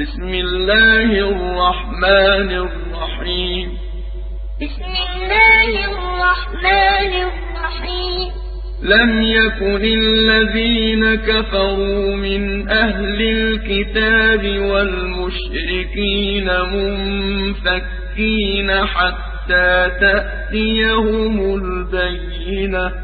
بسم الله الرحمن الرحيم. بسم الله الرحمن الرحيم. لم يكن الذين كفروا من أهل الكتاب والمشركين منفكين حتى تأتيهم البينة.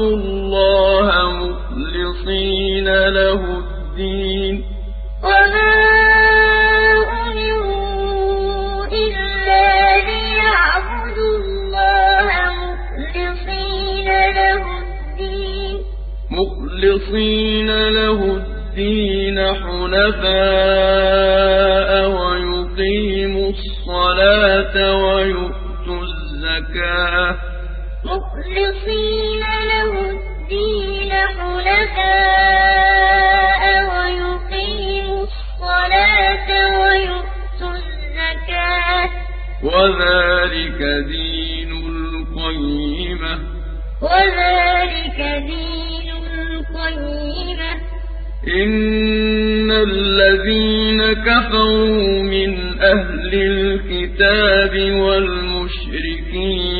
ليعبدوا الله مخلصين له الدين. وما أمروا إلا ليعبدوا الله مخلصين له الدين. مخلصين له الدين حنفاء ويقيموا الصلاة ويؤتوا الزكاة. مخلصين له الدين حنفاء ويقيموا الصلاة ويؤتوا الزكاة. وذلك دين القيمة. وذلك دين القيمة. إن الذين كفروا من أهل الكتاب والمشركين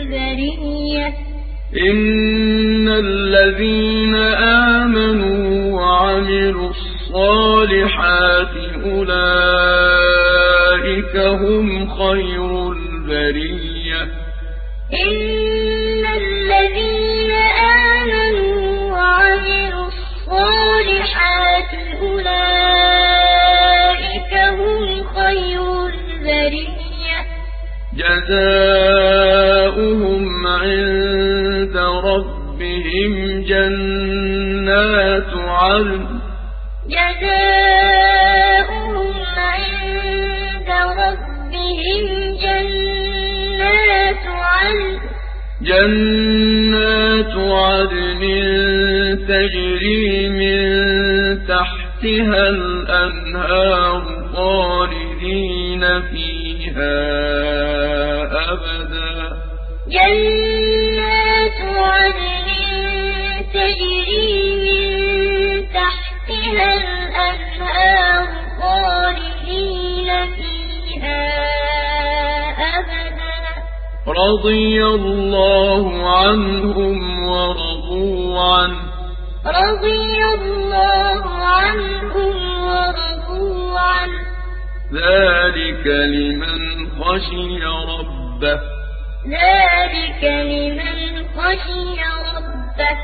البرية. إن الذين آمنوا وعملوا الصالحات أولئك هم خير البرية. ربهم جنات عدن. جزاؤهم عند ربهم جنات عدن. جنات عدن تجري من تحتها الأنهار خالدين فيها أبدا. جنات رضي الله عنهم ورضوا عنه. رضي الله عنهم ورضوا عنه. ذلك لمن خشي ربه. ذلك لمن خشي ربه.